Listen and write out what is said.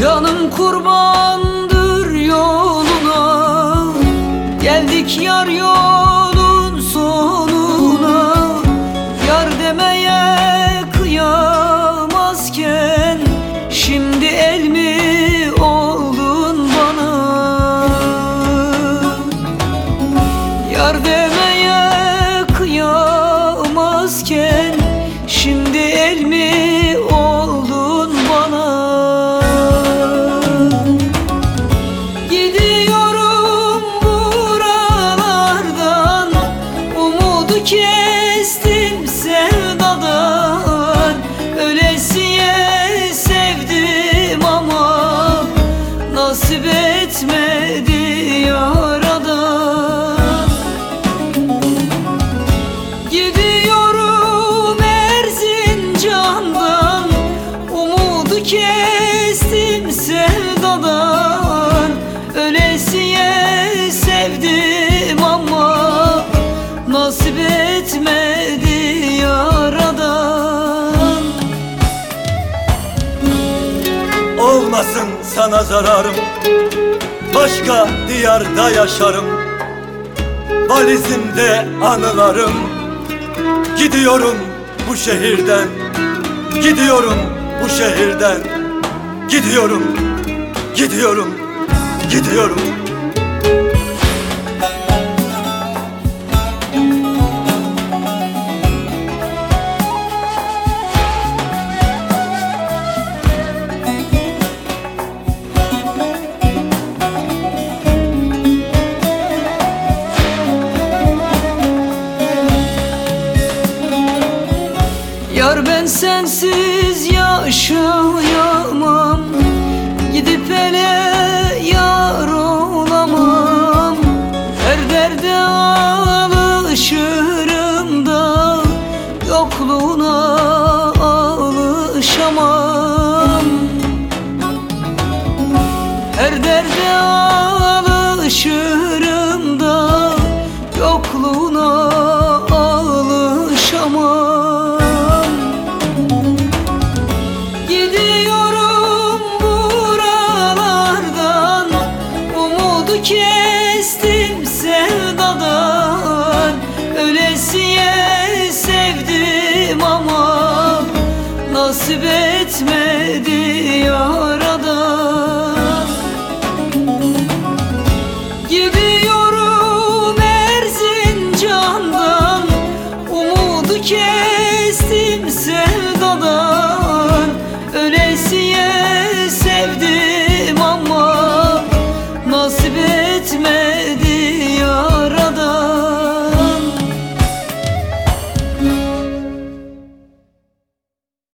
Canım kurbandır yoluna. Geldik yar yolun Umudu kestim sevdadan. Ölesiye sevdim ama Nasip etmedi yaradan. Olmasın sana zararım Başka diyarda yaşarım. Valizimde anılarım Gidiyorum bu şehirden Gidiyorum bu şehirden Gidiyorum, gidiyorum, gidiyorum derde alışırım da Yokluğuna alışamam ama Nasip etmedi yaradan